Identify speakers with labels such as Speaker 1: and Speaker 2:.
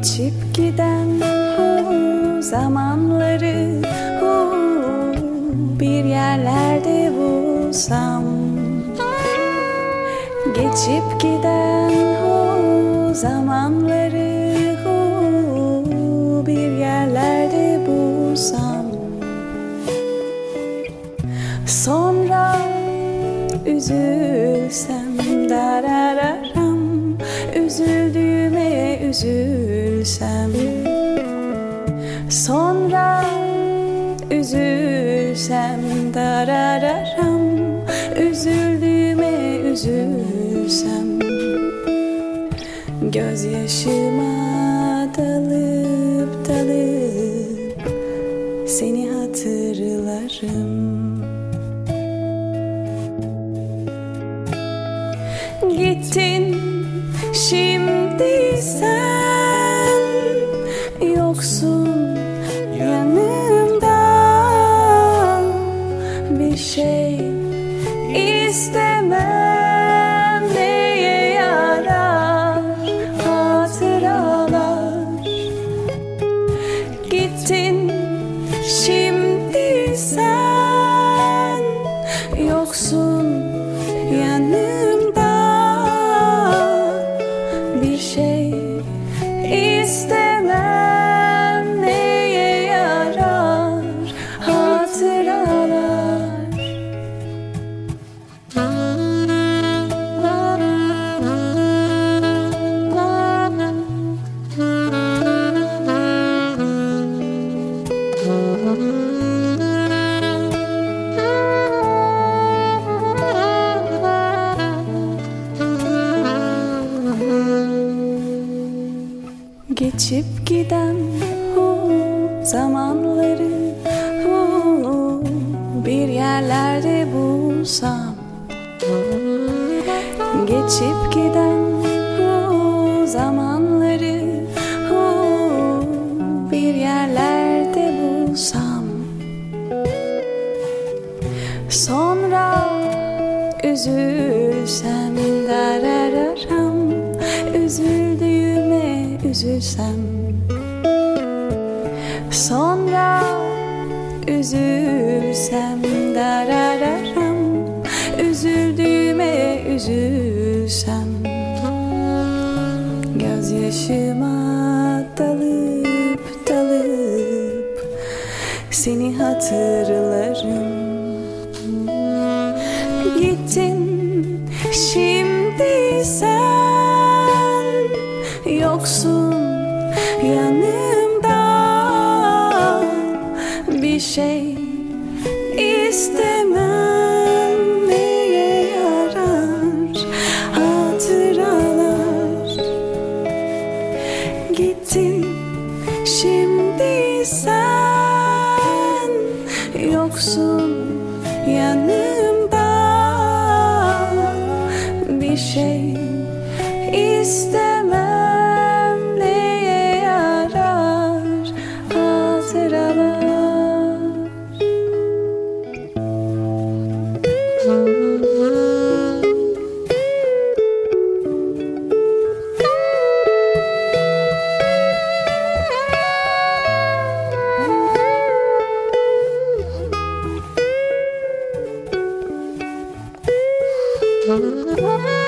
Speaker 1: Geçip giden hu zamanları hu bir yerlerde bulsam. Geçip giden hu zamanları hu bir yerlerde bulsam. Sonra üzülsem darararam Üzüldüğüme üzülsem Sonra üzülsem darararam Üzüldüğüme üzülsem Gözyaşıma dalıp dalıp Seni hatırlarım. Gittin şimdi sen Bir şey istemem Geçip giden hu zamanları hu bir yerlerde bulsam. Geçip giden hu zamanları hu bir yerlerde bulsam. Sonra üzülsem darararam Üzüldüğüme üzülsem Sonra üzülsem darararam Üzüldüğüme üzülsem. Gözyaşıma dalıp dalıp Seni hatırlarım. Gittin Bir şey istemem. Neye yarar hatıralar? Gittin şimdi sen Yoksun yanımda. Bir şey istemem
Speaker 2: Música